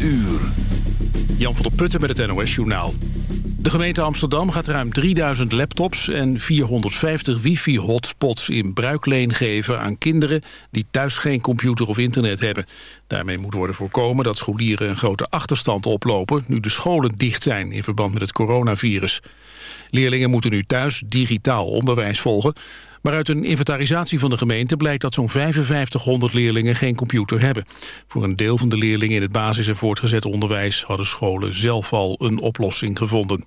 uur. Jan van der Putten met het NOS Journaal. De gemeente Amsterdam gaat ruim 3000 laptops en 450 wifi-hotspots in bruikleen geven aan kinderen die thuis geen computer of internet hebben. Daarmee moet worden voorkomen dat scholieren een grote achterstand oplopen nu de scholen dicht zijn in verband met het coronavirus. Leerlingen moeten nu thuis digitaal onderwijs volgen, maar uit een inventarisatie van de gemeente blijkt dat zo'n 5500 leerlingen geen computer hebben. Voor een deel van de leerlingen in het basis- en voortgezet onderwijs hadden scholen zelf al een oplossing gevonden.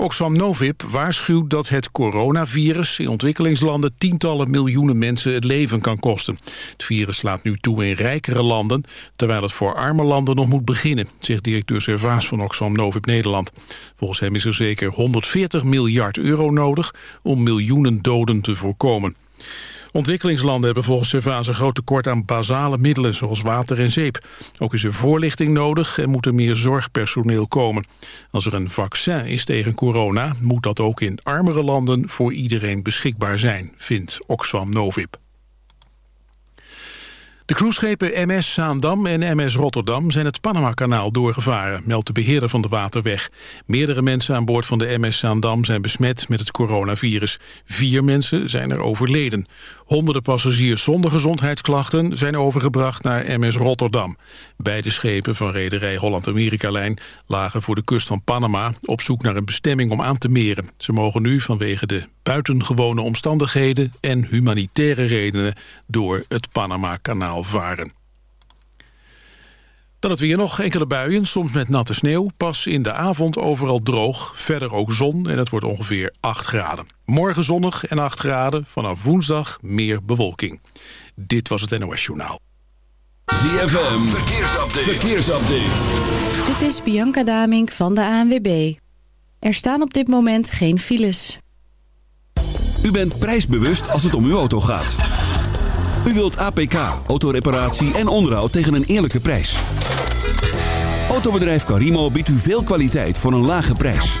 Oxfam Novib waarschuwt dat het coronavirus in ontwikkelingslanden tientallen miljoenen mensen het leven kan kosten. Het virus slaat nu toe in rijkere landen, terwijl het voor arme landen nog moet beginnen, zegt directeur Servaas van Oxfam Novib Nederland. Volgens hem is er zeker 140 miljard euro nodig om miljoenen doden te voorkomen. Ontwikkelingslanden hebben volgens Servaas een groot tekort aan basale middelen zoals water en zeep. Ook is er voorlichting nodig en moet er meer zorgpersoneel komen. Als er een vaccin is tegen corona moet dat ook in armere landen voor iedereen beschikbaar zijn, vindt Oxfam Novib. De cruiseschepen MS Zaandam en MS Rotterdam zijn het Panama-kanaal doorgevaren, meldt de beheerder van de waterweg. Meerdere mensen aan boord van de MS Zaandam zijn besmet met het coronavirus. Vier mensen zijn er overleden. Honderden passagiers zonder gezondheidsklachten zijn overgebracht naar MS Rotterdam. Beide schepen van rederij Holland-Amerika-lijn lagen voor de kust van Panama op zoek naar een bestemming om aan te meren. Ze mogen nu vanwege de buitengewone omstandigheden en humanitaire redenen door het Panama-kanaal varen. Dan het weer nog, enkele buien, soms met natte sneeuw. Pas in de avond overal droog, verder ook zon en het wordt ongeveer 8 graden. Morgen zonnig en 8 graden, vanaf woensdag meer bewolking. Dit was het NOS Journaal. ZFM, verkeersupdate. verkeersupdate. Dit is Bianca Damink van de ANWB. Er staan op dit moment geen files. U bent prijsbewust als het om uw auto gaat. U wilt APK, autoreparatie en onderhoud tegen een eerlijke prijs. Autobedrijf Carimo biedt u veel kwaliteit voor een lage prijs.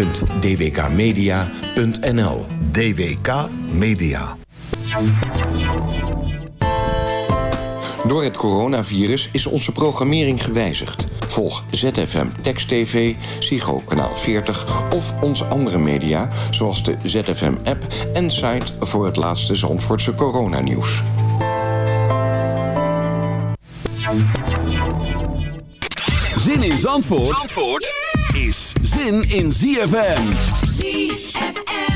www.dwkmedia.nl DWK Media. Door het coronavirus is onze programmering gewijzigd. Volg ZFM Text TV, Psycho Kanaal 40 of onze andere media... zoals de ZFM-app en site voor het laatste Zandvoortse coronanieuws. Zin in Zandvoort, Zandvoort is zin in ZFM. ZFM.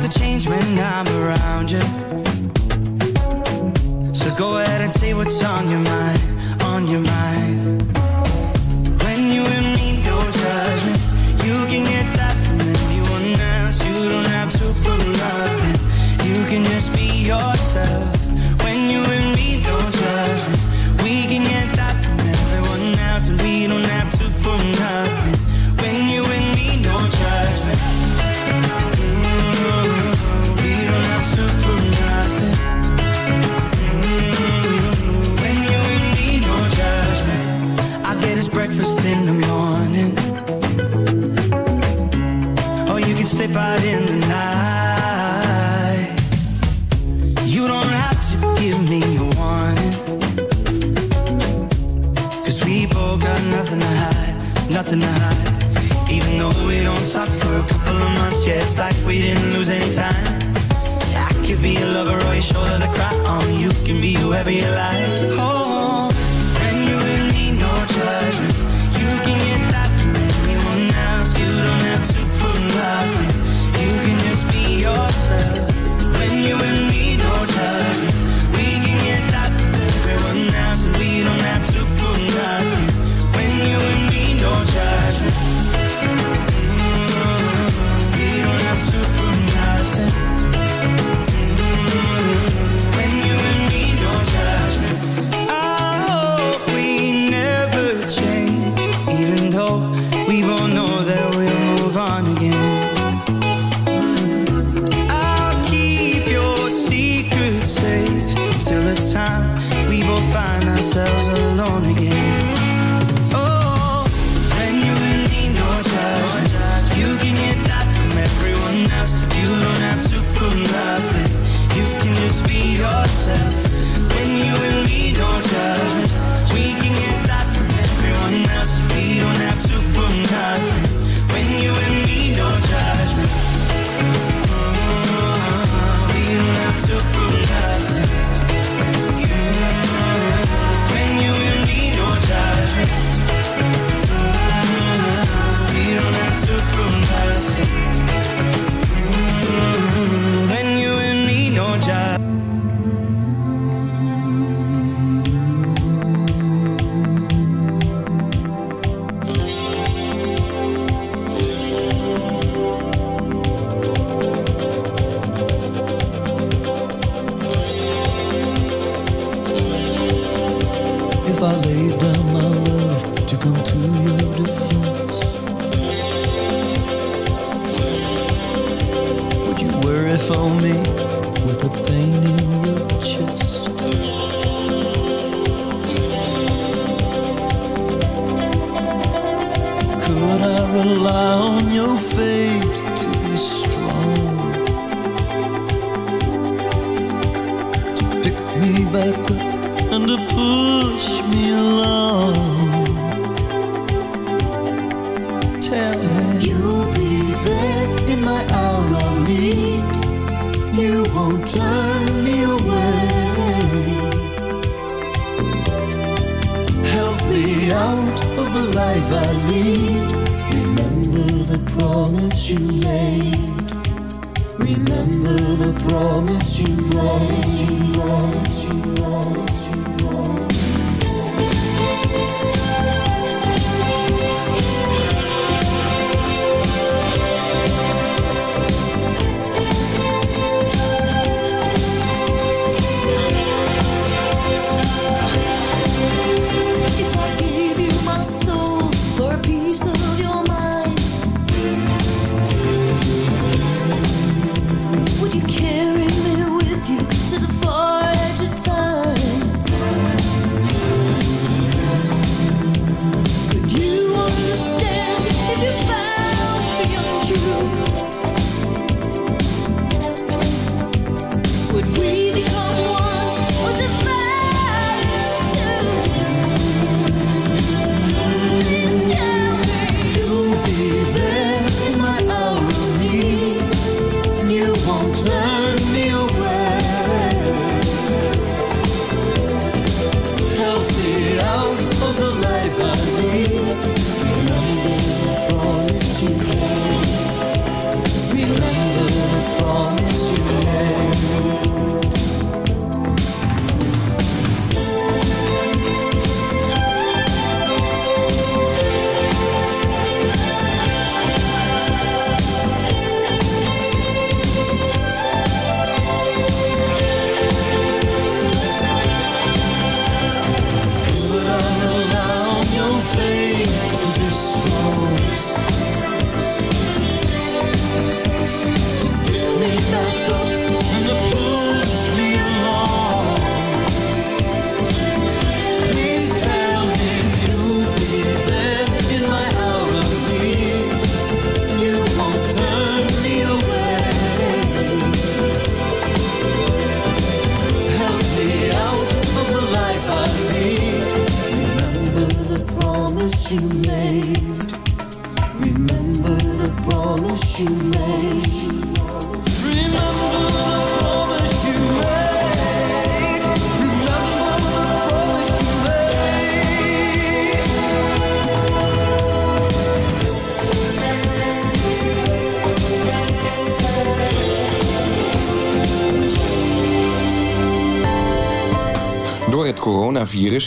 to change when I'm around you. So go ahead and say what's on your mind, on your mind. whoever you like. Remember the promise you made. you you you.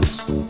house.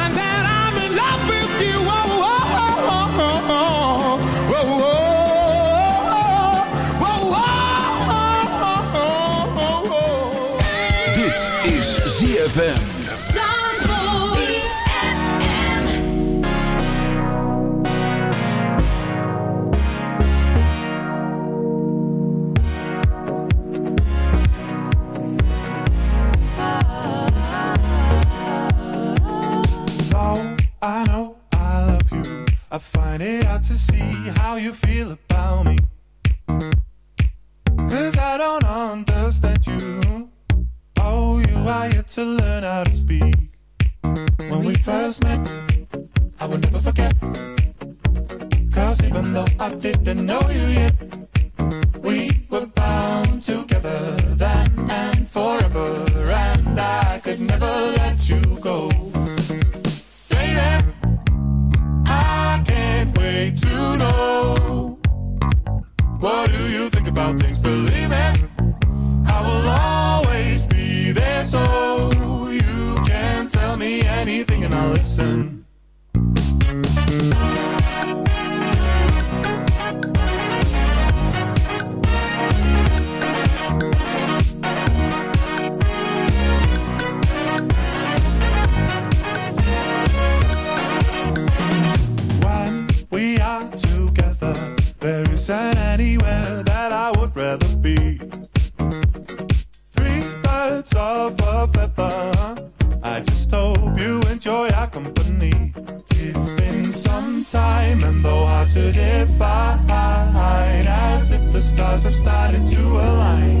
to learn how to speak. When we first met, I will never forget. Cause even though I didn't know you yet, rather be. Three birds of a feather. I just hope you enjoy our company. It's been some time, and though hard to define, as if the stars have started to align.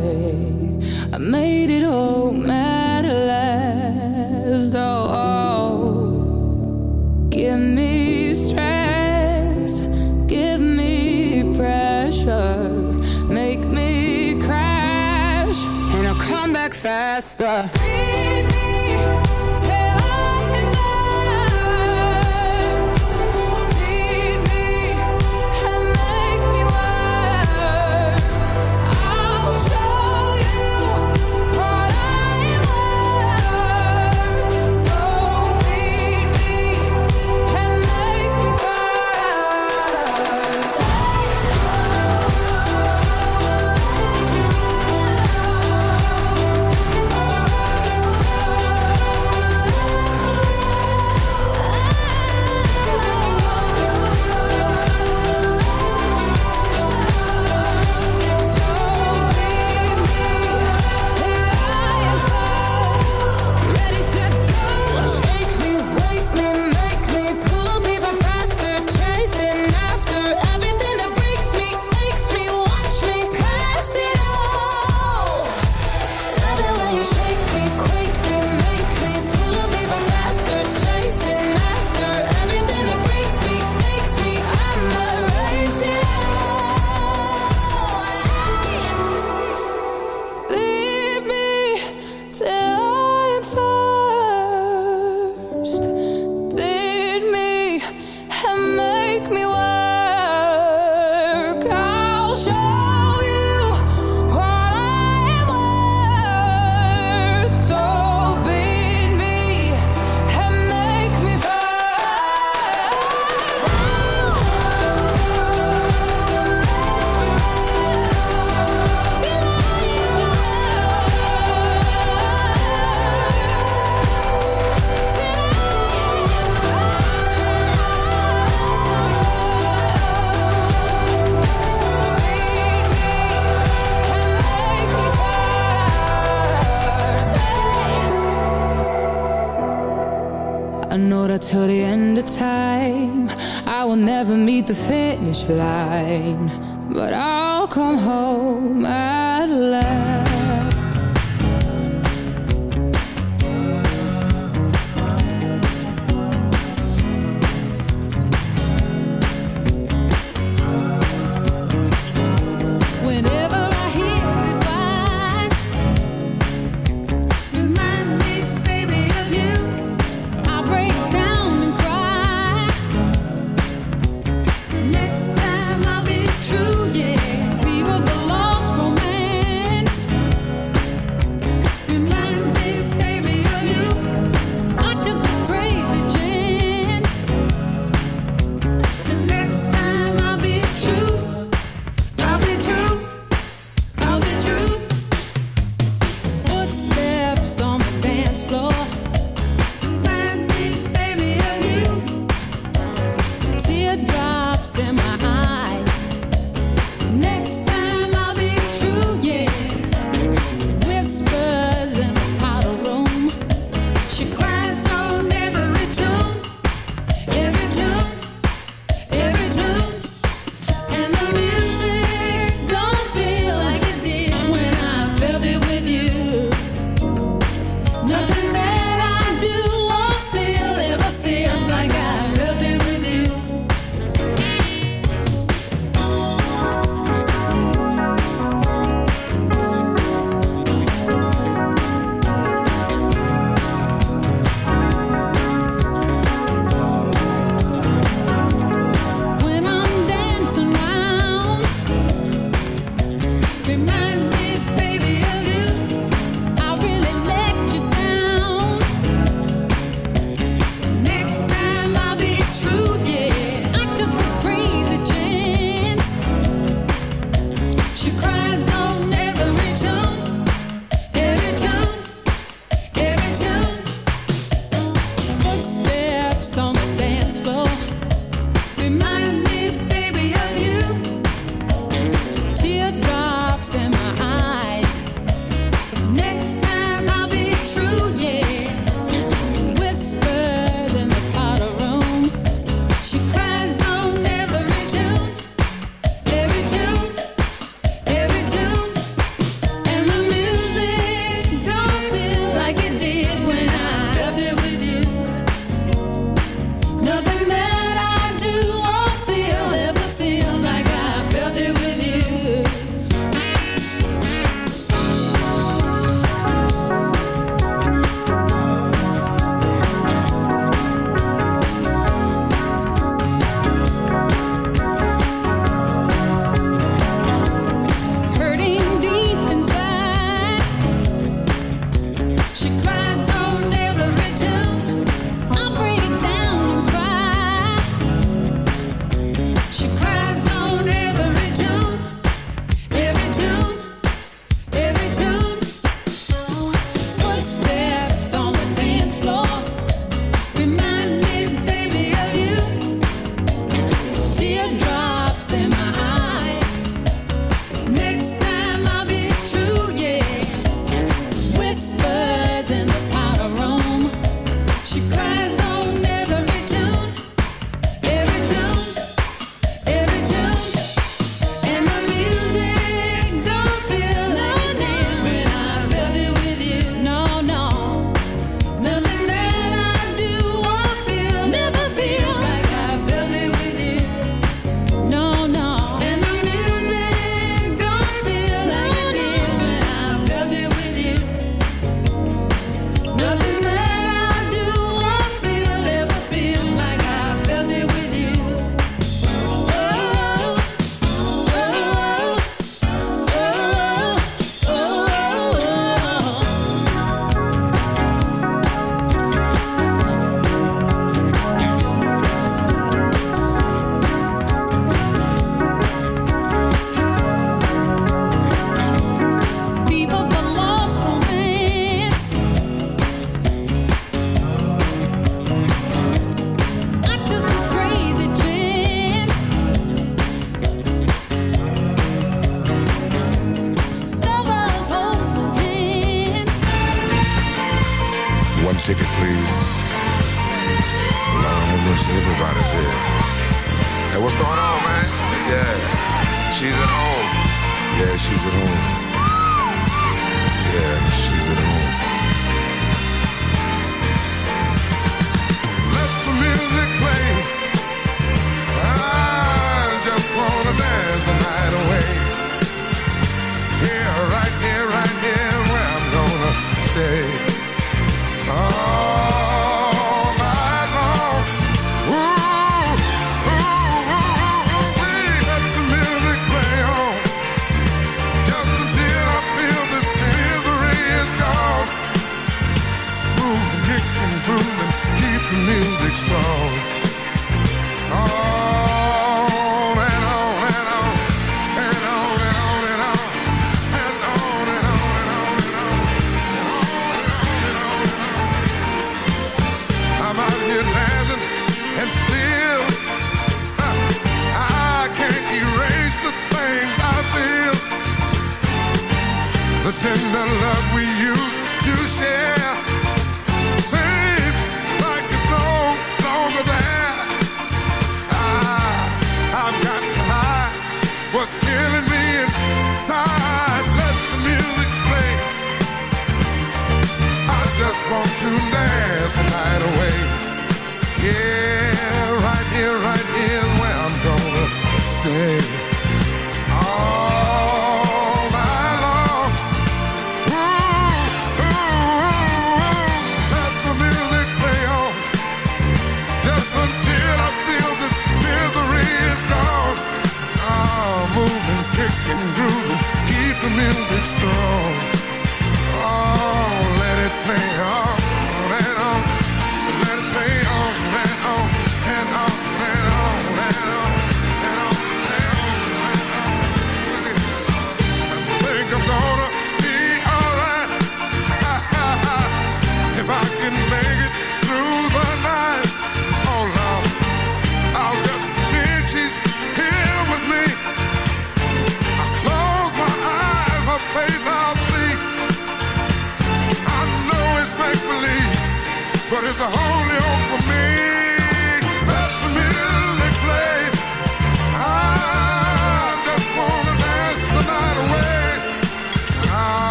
come home. I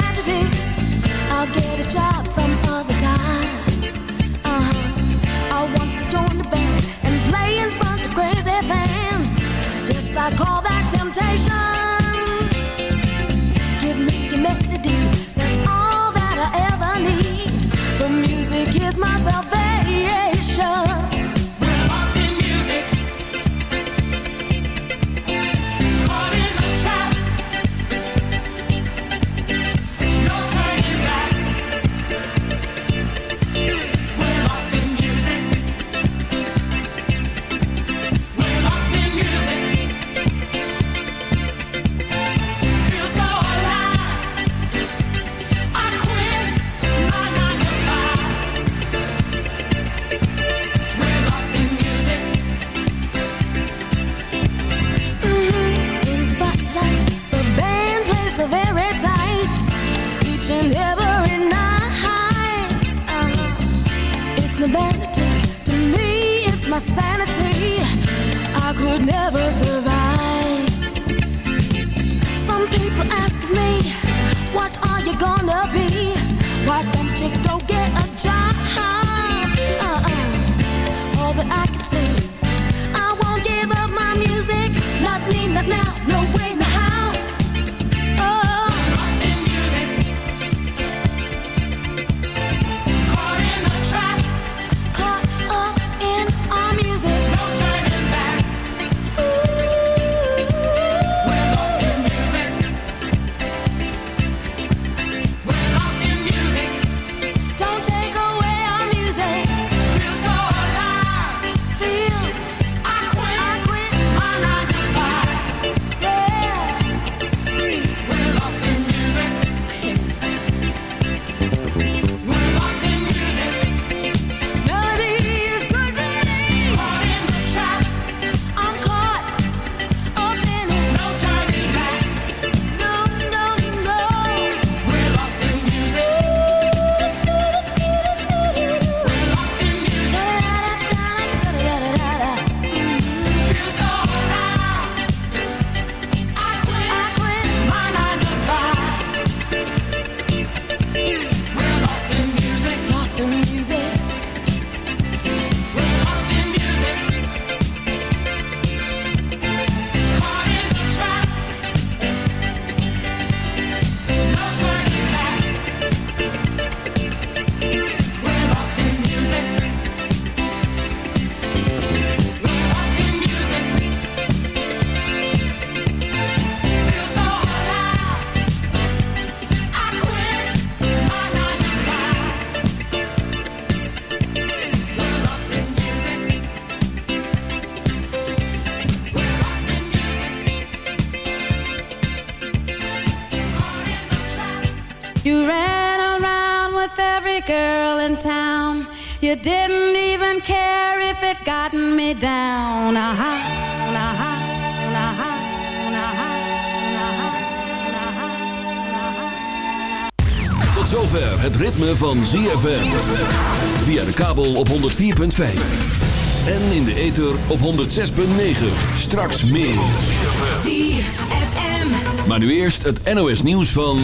tragedy. I'll get a job some other time. Uh huh. I want to join the band and play in front of crazy fans. Yes, I call that temptation. Give me your melody. That's all that I ever need. The music is my salvation. You didn't even care if it got me down. Aha, aha, aha, aha. Tot zover het ritme van ZFM. Via de kabel op 104.5. En in de ether op 106.9. Straks meer. ZFM. Maar nu eerst het NOS nieuws van...